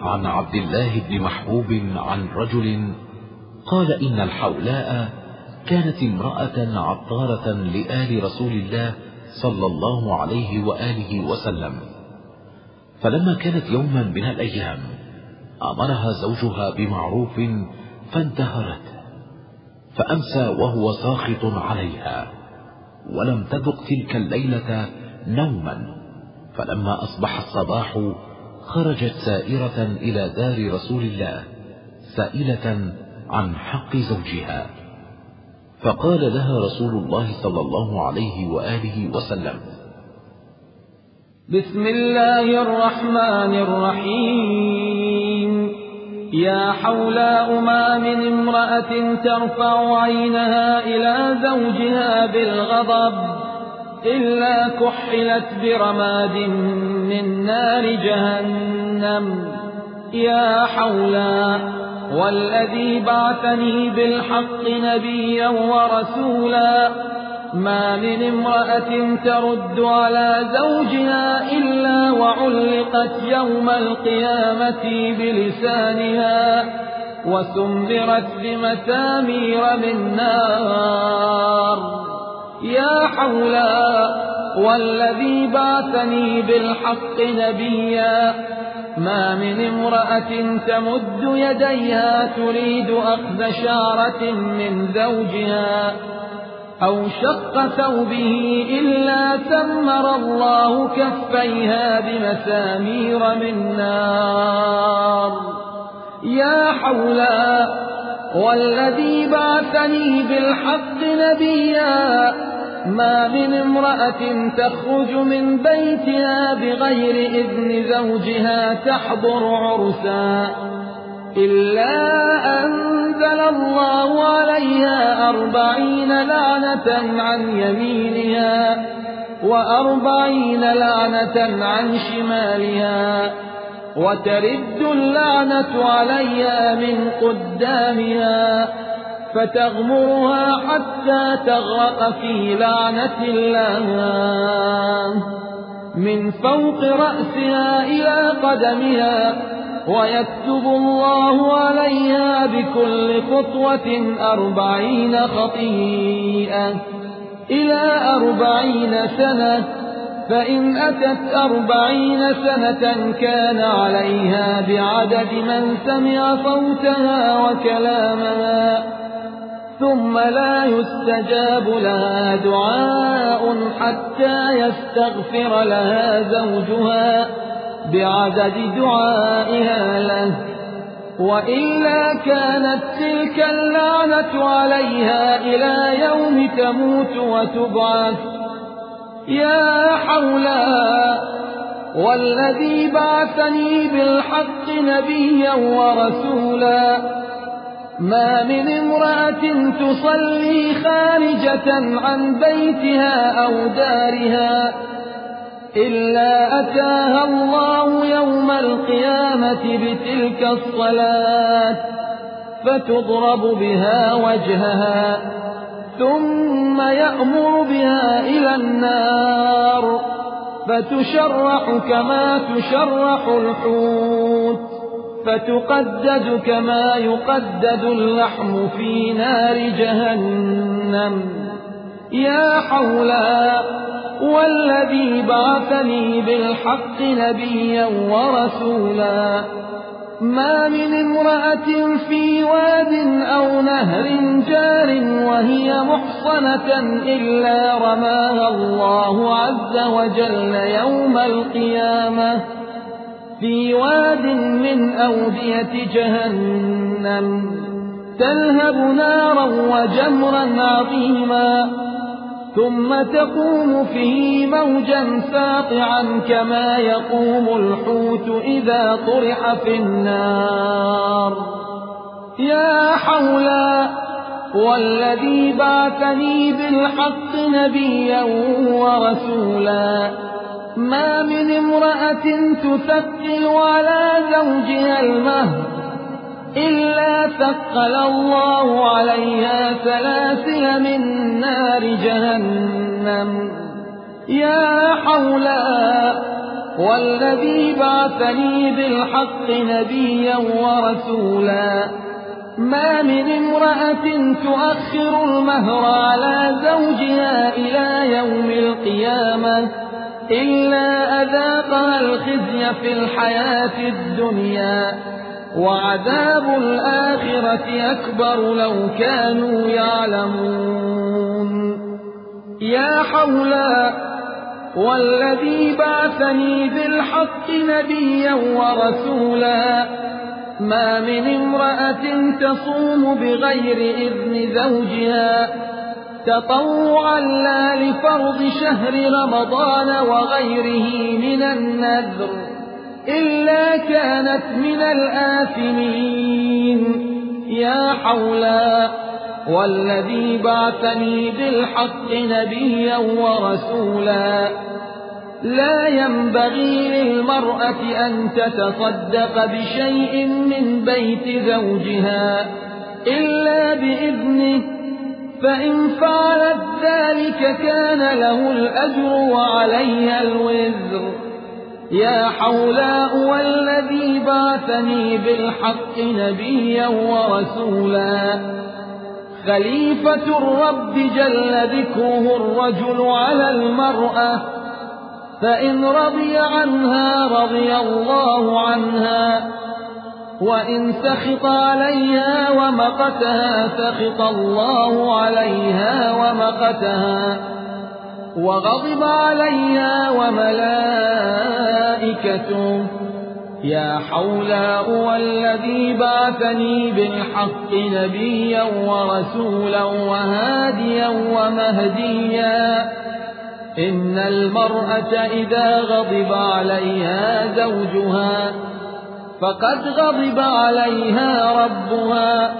عن عبد الله بن محبوب عن رجل قال إن الحولاء كانت امرأة عطارة لآل رسول الله صلى الله عليه وآله وسلم. فلما كانت يوما من الأيام أمرها زوجها بمعروف فانتهرت فأمسى وهو ساخط عليها ولم تذق تلك الليلة نوما فلما أصبح الصباح خرجت سائرة إلى دار رسول الله سائلة عن حق زوجها. فقال لها رسول الله صلى الله عليه وآله وسلم بسم الله الرحمن الرحيم. يا حولاء ما من امرأة ترفع عينها إلى زوجها بالغضب إلا كحلت برماد من نار جهنم. يا حولاء والذي بعثني بالحق نبيا ورسولا. ما من امرأة ترد على زوجها إلا وعلقت يوم القيامة بلسانها وسمرت بمسامير من نار. يا حولا والذي بعثني بالحق نبيا. ما من امرأة تمد يديها تريد أخذ شعرة من زوجها أو شق ثوبه إلا سمر الله كفيها بمسامير من نار. يا حولا والذي بعثني بالحق نبيا ما من امرأة تخرج من بيتها بغير إذن زوجها تحضر عرسا إلا أنزل الله عليها أربعين لعنة عن يمينها وأربعين لعنة عن شمالها وترد اللعنة عليها من قدامها فتغمرها حتى تغرق في لعنة الله. من فوق رأسها إلى قدمها ويكتب الله عليها بكل خطوة أربعين خطيئة. إلى أربعين سنة فإن أتت أربعين سنة كان عليها بعدد من سمع صوتها وكلامها. ثم لا يستجاب لها دعاء حتى يستغفر لها زوجها بعدد دعائها له. وإلا كانت تلك اللعنة عليها إلى يوم تموت وتبعث. يا حولا والذي بعثني بالحق نبيا ورسولا. ما من امرأة تصلي خارجة عن بيتها أو دارها إلا أتاها الله يوم القيامة بتلك الصلاة فتضرب بها وجهها ثم يأمر بها إلى النار فتشرح كما تشرح الحوت. فتقدد كما يقدد اللحم في نار جهنم. يا حولا والذي بعثني بالحق نبيا ورسولا. ما من امرأة في واد أو نهر جار وهي محصنة إلا رماها الله عز وجل يوم القيامة. في واد من أودية جهنم تلهب نارا وجمرا عظيما ثم تقوم فيه موجا ساطعا كما يقوم الحوت إذا طرح في النار. يا حولا والذي بعثني بالحق نبيا ورسولا ما من امرأة تثقل على زوجها المهر إلا ثقل الله عليها سلاسل من نار جهنم. يا حولا والذي بعثني بالحق نبيا ورسولا. ما من امرأة تؤخر المهر على زوجها إلى يوم القيامة إلا أذاقها الخزي في الحياة الدنيا وعذاب الآخرة أكبر لو كانوا يعلمون. يا حولا والذي بعثني بالحق نبيا ورسولا ما من امرأة تصوم بغير إذن زوجها. تطوعا لا لفرض شهر رمضان وغيره من النذر إلا كانت من الآثمين. يا حولا والذي بعثني بالحق نبيا ورسولا. لا ينبغي للمرأة أن تتصدق بشيء من بيت زوجها إلا بإذنه. فإن فعلت ذلك كان له الأجر وعليها الوزر. يا حولاء والذي بعثني بالحق نبيا ورسولا. خليفة الرب جل ذكره الرجل على المرأة. فإن رضي عنها رضي الله عنها. وإن سخط عليها ومقتها سخط الله عليها ومقتها وغضب عليها وملائكته يا حولاء والذي بعثني بالحق نبيا ورسولا وهاديا ومهديا إن المرأة إذا غضب عليها زوجها فقد غضب عليها ربها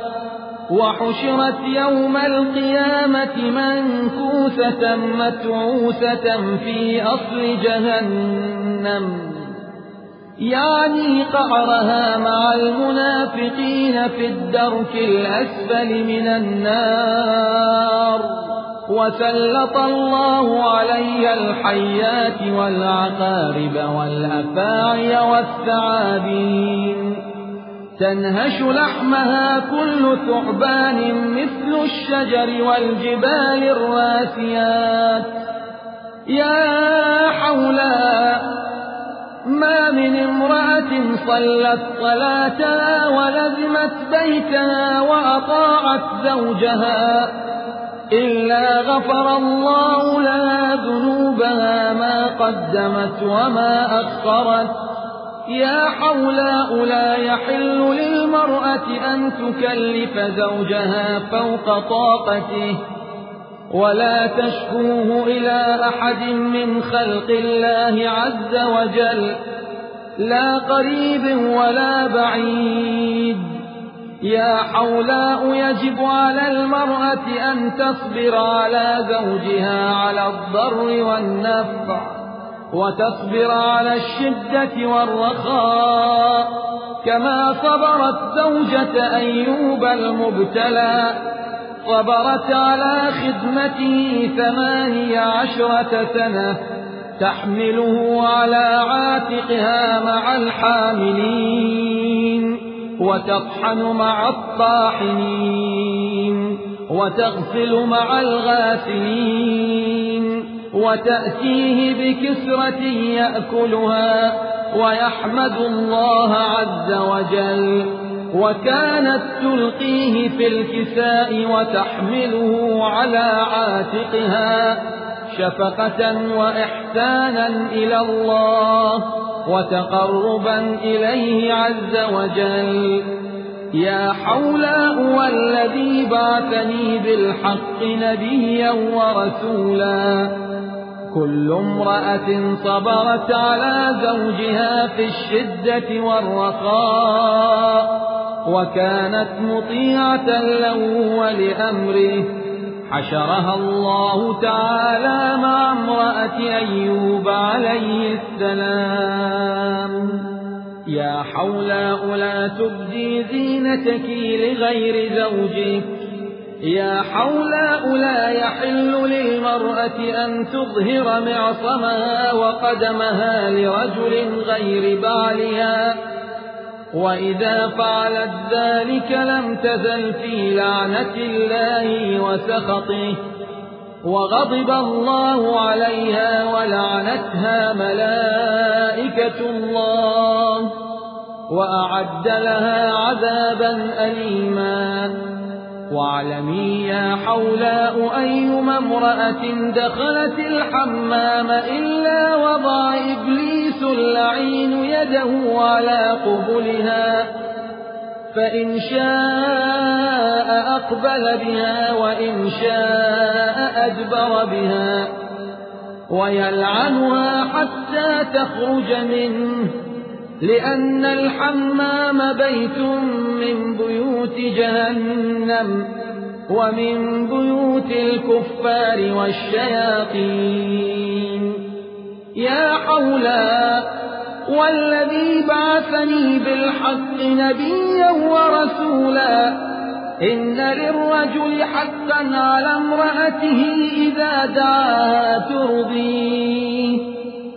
وحشرت يوم القيامة منكوثة متعوثة في أصل جهنم. يعني قعرها مع المنافقين في الدرك الأسفل من النار. وسلط الله علي الحيات والعقارب والأفاعي والثعابين. تنهش لحمها كل ثعبان مثل الشجر والجبال الراسيات. يا حولا ما من امرأة صلت صلاتها ولزمت بيتها وأطاعت زوجها. إلا غفر الله لها ذنوبها ما قدمت وما أخرت يا حولاء لا يحل للمرأة أن تكلف زوجها فوق طاقته ولا تشكوه إلى أحد من خلق الله عز وجل لا قريب ولا بعيد يا حولاء يجب على المرأة أن تصبر على زوجها على الضر والنفع وتصبر على الشدة والرخاء. كما صبرت زوجة أيوب المبتلى صبرت على خدمته ثماني عشرة سنة تحمله على عاتقها مع الحاملين. وتطحن مع الطاحنين وتغسل مع الغاسلين وتأتيه بكسرة يأكلها ويحمد الله عز وجل. وكانت تلقيه في الكساء وتحمله على عاتقها شفقة وإحسانا إلى الله. وتقربا إليه عز وجل. يا حولاء والذي بعثني بالحق نبيا ورسولا. كل امرأة صبرت على زوجها في الشدة والرخاء وكانت مطيعة له ولأمره. حشرها الله تعالى مع امرأة أيوب عليه السلام. يا حولاء لا تبدي زينتك لغير زوجك. يا حولاء لا يحل للمرأة أن تظهر معصمها وقدمها لرجل غير بعلها وإذا فعلت ذلك لم تزل في لعنة الله وسخطه وغضب الله عليها ولعنتها ملائكة الله وأعد لها عذابا أليما واعلمي يا حولاء أيما امرأة دخلت الحمام إلا وضع إبليس اللعين يده على قبلها فإن شاء أقبل بها وإن شاء أدبر بها ويلعنها حتى تخرج منه لأن الحمام بيت من بيوت جهنم ومن بيوت الكفار والشياطين. يا حولا والذي بعثني بالحق نبيا ورسولا. إن للرجل حقا على امرأته إذا دعاها ترضيه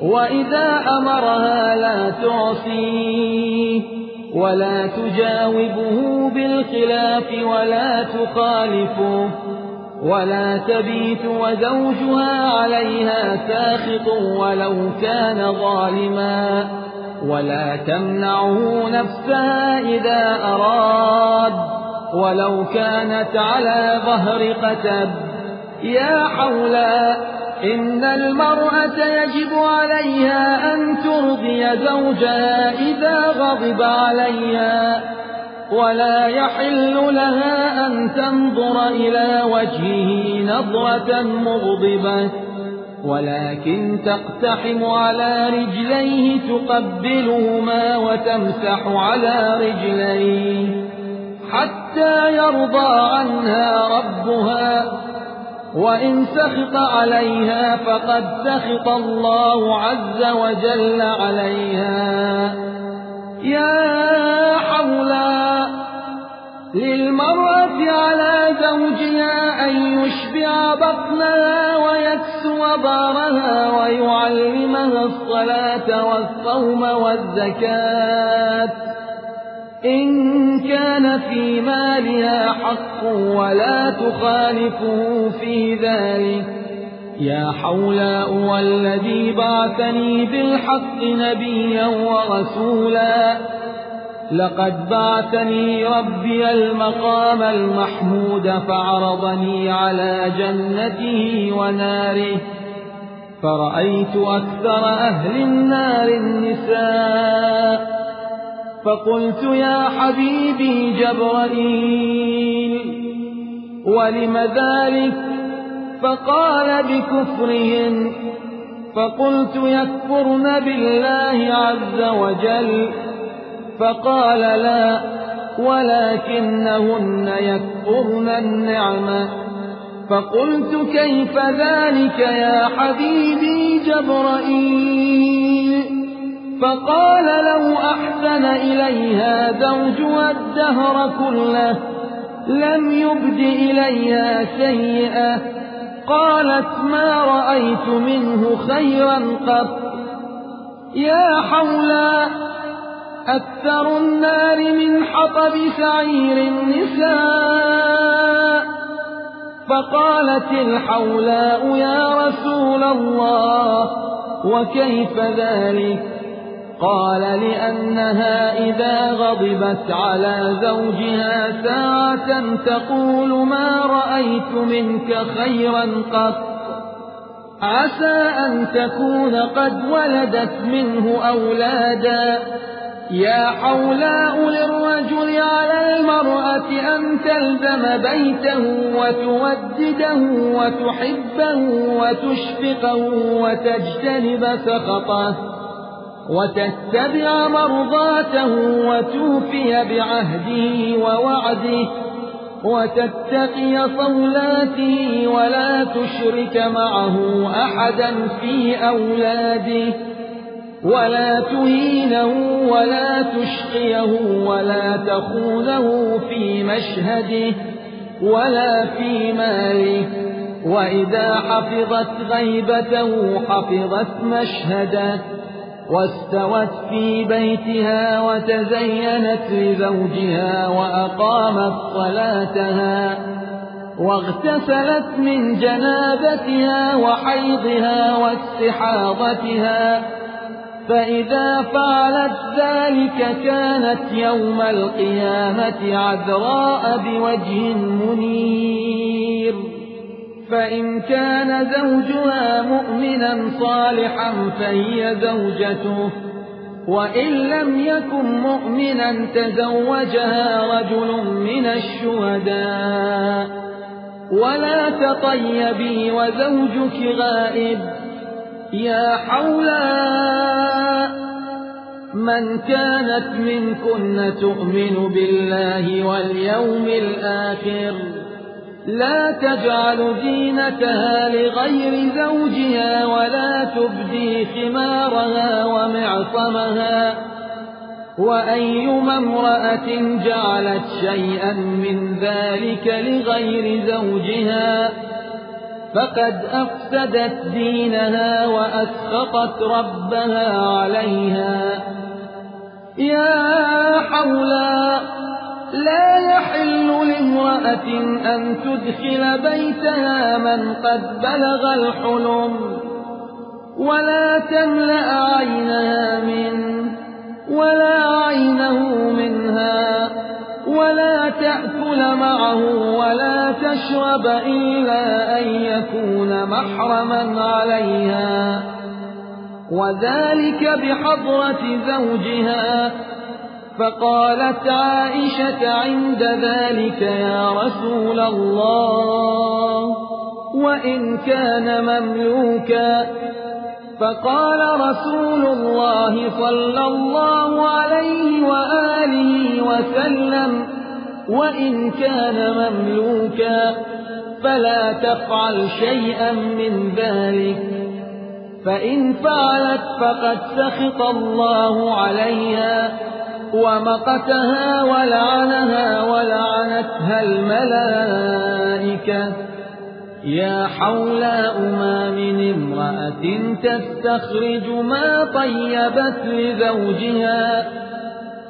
وإذا أمرها لا تعصيه. ولا تجاوبه بالخلاف ولا تخالفه. ولا تبيت وزوجها عليها ساخط ولو كان ظالما ولا تمنعه نفسها إذا أراد ولو كانت على ظهر قتب. يا حولا إن المرأة يجب عليها أن ترضي زوجها إذا غضب عليها. ولا يحل لها أن تنظر إلى وجهه نظرة مغضبة ولكن تقتحم على رجليه تقبلهما وتمسح على رجليه حتى يرضى عنها ربها. وإن سخط عليها فقد سخط الله عز وجل عليها. يا حولا للمرأة على زوجها أن يشبع بطنها ويكسو بارها ويعلمها الصلاة والصوم والزكاة. إن كان في مالها حق ولا تخالفه في ذلك. يا حولاء والذي بعثني بالحق نبيا ورسولا. لقد بعثني ربي المقام المحمود فعرضني على جنته وناره فرأيت أكثر أهل النار النساء فقلت يا حبيبي جبرائيل ولم ذلك؟ فقال بكفرهن فقلت يكفرن بالله عز وجل. فقال لا ولكنهن يكفرن النعمة فقلت كيف ذلك يا حبيبي جبرائيل؟ فقال لو أحسن إليها زوجها الدهر كله لم يبد إليها سيئة قالت ما رأيت منه خيرا قط. يا حولا أكثر النار من حطب سعير النساء. فقالت الحولاء يا رسول الله وكيف ذلك؟ قال لأنها إذا غضبت على زوجها ساعة تقول ما رأيت منك خيرا قط. عسى أن تكون قد ولدت منه أولادا. يا حولاء للرجل على المرأة أن تلزم بيته وتودده وتحبه وتشفقه وتجتنب سخطه وتتبع مرضاته وتوفي بعهده ووعده وتتقي صولاته ولا تشرك معه أحدا في أولاده ولا تهينه ولا تشقيه ولا تخونه في مشهده ولا في ماله. وإذا حفظت غيبته حفظت مشهده. واستوت في بيتها وتزينت لزوجها وأقامت صلاتها. واغتسلت من جنابتها وحيضها واستحاضتها. فإذا فعلت ذلك كانت يوم القيامة عذراء بوجه منير. فإن كان زوجها مؤمنا صالحا فهي زوجته وإن لم يكن مؤمنا تزوجها رجل من الشهداء. ولا تطيبي وزوجك غائب. يا حولا من كانت منكن تؤمن بالله واليوم الآخر لا تجعل دينتها لغير زوجها ولا تبدي خمارها ومعصمها. وأيما امرأة جعلت شيئا من ذلك لغير زوجها فقد أفسدت دينها وأسقطت ربها عليها. يا حولا لا يحل لامرأة أن تدخل بيتها من قد بلغ الحلم ولا تملأ عينها منه ولا عينه منها. تأكل معه ولا تشرب إلا أن يكون محرما عليها. وذلك بحضرة زوجها. فقالت عائشة عند ذلك يا رسول الله وإن كان مملوكا. فقال رسول الله صلى الله عليه وآله وسلم وإن كان مملوكا فلا تفعل شيئا من ذلك. فإن فعلت فقد سخط الله عليها ومقتها ولعنها ولعنتها الملائكة. يا حولاء ما من امرأة تستخرج ما طيبت لزوجها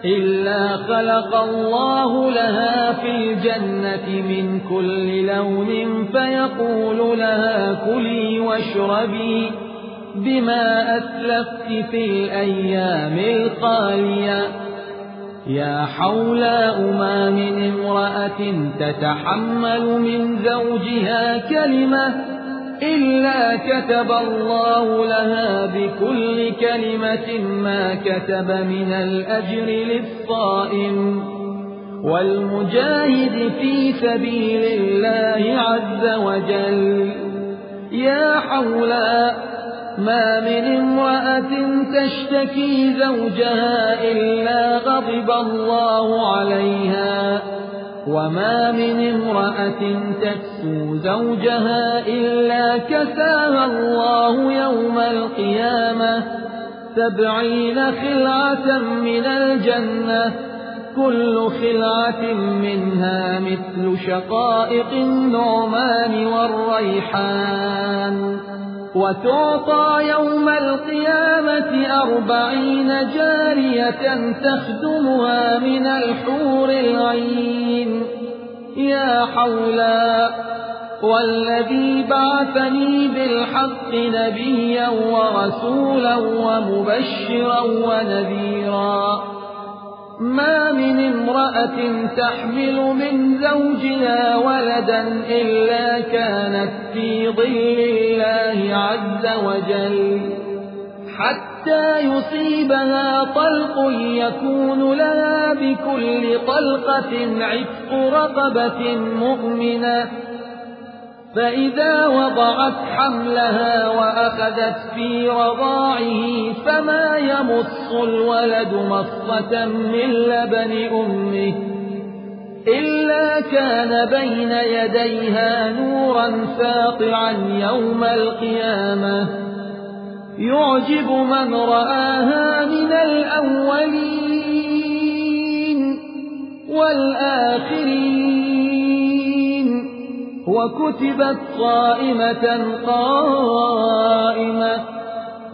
إلا خلق الله لها في الجنة من كل لون فيقول لها كلي واشربي بما أسلفت في الأيام الخالية. يا حولاء ما من امرأة تتحمل من زوجها كلمة إلا كتب الله لها بكل كلمة ما كتب من الأجر للصائم والمجاهد في سبيل الله عز وجل يا حولاء ما من امرأة تشتكي زوجها إلا غضب الله عليها وما من امرأة تكسو زوجها إلا كساها الله يوم القيامة سبعين خلعة من الجنة كل خلعة منها مثل شقائق النعمان والريحان وتعطى يوم القيامة أربعين جارية تخدمها من الحور العين. يا حولا والذي بعثني بالحق نبيا ورسولا ومبشرا ونذيرا. ما من امرأة تحمل من زوجها ولدا إلا كانت في ظل الله عز وجل. حتى يصيبها طلق يكون لها بكل طلقة عتق رقبة مؤمنة. فإذا وضعت حملها وأخذت في رضاعه فما يمص الولد مصة من لبن أمه إلا كان بين يديها نورا ساطعا يوم القيامة. يعجب من رآها من الأولين والآخرين. وكتبت صائمة قائمة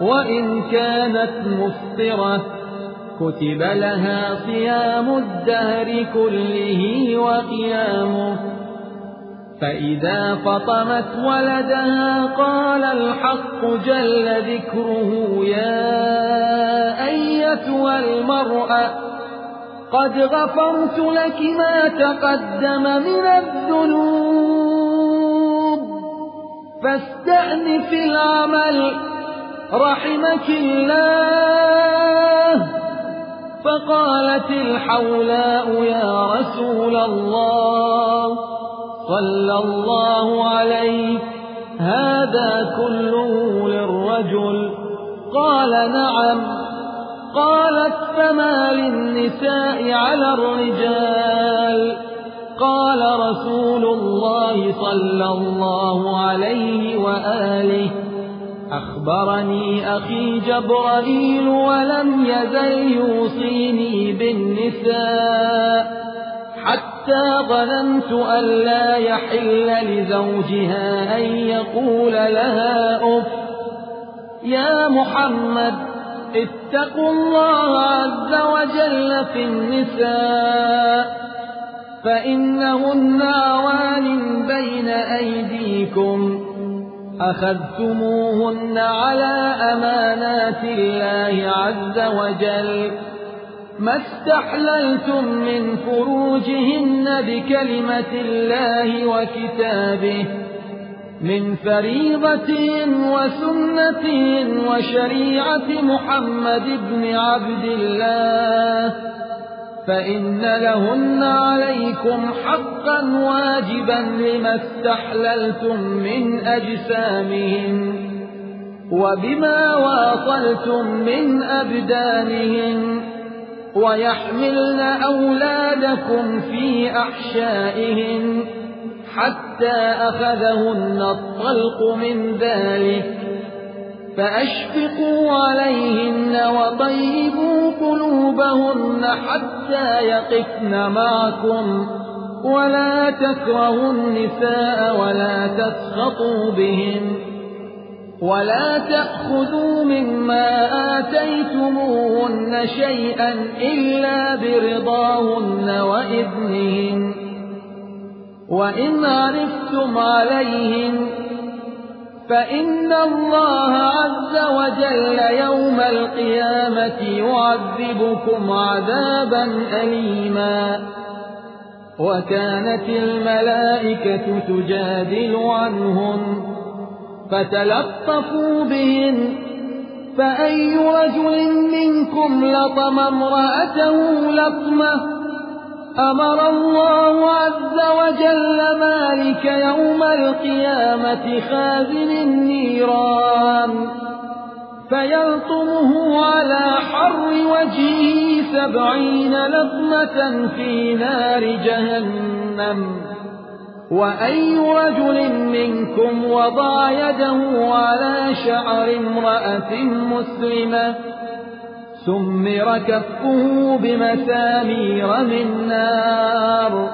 وإن كانت مفطرة كتب لها صيام الدهر كله وقيامه. فإذا فطمت ولدها قال الحق جل ذكره يا أيتها المرأة قد غفرت لك ما تقدم من الذنوب. فاستأنف العمل رحمك الله. فقالت الحولاء يا رسول الله صلى الله عليه هذا كله للرجل. قال نعم. قالت فما للنساء على الرجال. قال رسول الله صلى الله عليه وآله أخبرني أخي جبرائيل ولم يزل يوصيني بالنساء حتى ظننت أن لا يحل لزوجها أن يقول لها أف. يا محمد اتقوا الله عز وجل في النساء. فإنهن عوان بين أيديكم أخذتموهن على أمانات الله عز وجل ما استحللتم من فروجهن بكلمة الله وكتابه من فريضة وسنة وشريعة محمد بن عبد الله فإن لهن عليكم حقا واجبا لما استحللتم من أجسامهم وبما واصلتم من أبدانهم ويحملن أولادكم في أحشائهن حتى أخذهن الطلق من ذلك فأشفقوا عليهن وطيبوا قلوبهن حتى يقفن معكم ولا تكرهوا النساء ولا تسخطوا بهن ولا تأخذوا مما آتيتموهن شيئا إلا برضاهن وإذنهن وإن عرفتم عليهن فإن الله عز وجل يوم القيامة يعذبكم عذابا أليما. وكانت الملائكة تجادل عنهم فتلطفوا بهن فأي رجل منكم لطم امرأته لطمة؟ أمر الله عز وجل مالك يوم القيامة خازن النيران فيلطمه على حر وجهه سبعين لطمة في نار جهنم. وأي رجل منكم وضع يده على شعر امرأة مسلمة سمر كفه بمسامير من نار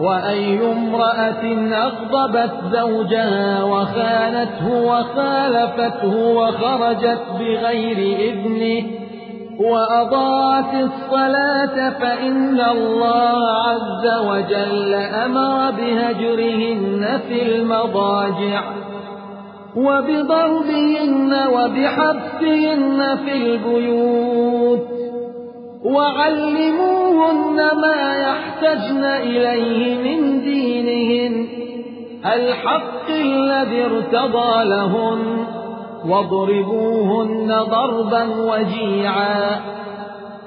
وأي امرأة أغضبت زوجها وخانته وخالفته وخرجت بغير إذنه وأضاعت الصلاة فإن الله عز وجل أمر بهجرهن في المضاجع وبضربهن وبحبسهن في البيوت وعلموهن ما يحتجن إليه من دينهن الحق الذي ارتضى لهن واضربوهن ضربا وجيعا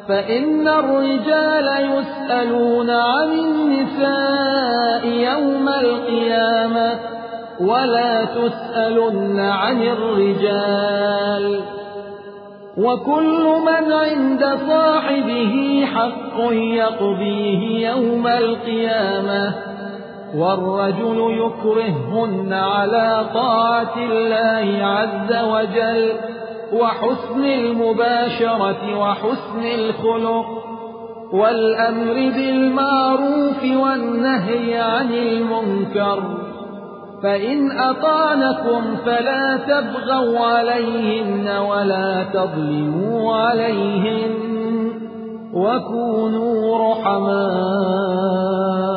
فإن الرجال يسألون عن النساء يوم القيامة. ولا تسألن عن الرجال. وكل من عند صاحبه حق يقضيه يوم القيامة والرجل يكرههن على طاعة الله عز وجل وحسن المباشرة وحسن الخلق والأمر بالمعروف والنهي عن المنكر. فإن أطانكم فلا تبغوا عليهن ولا تظلموا عليهن وكونوا رحماً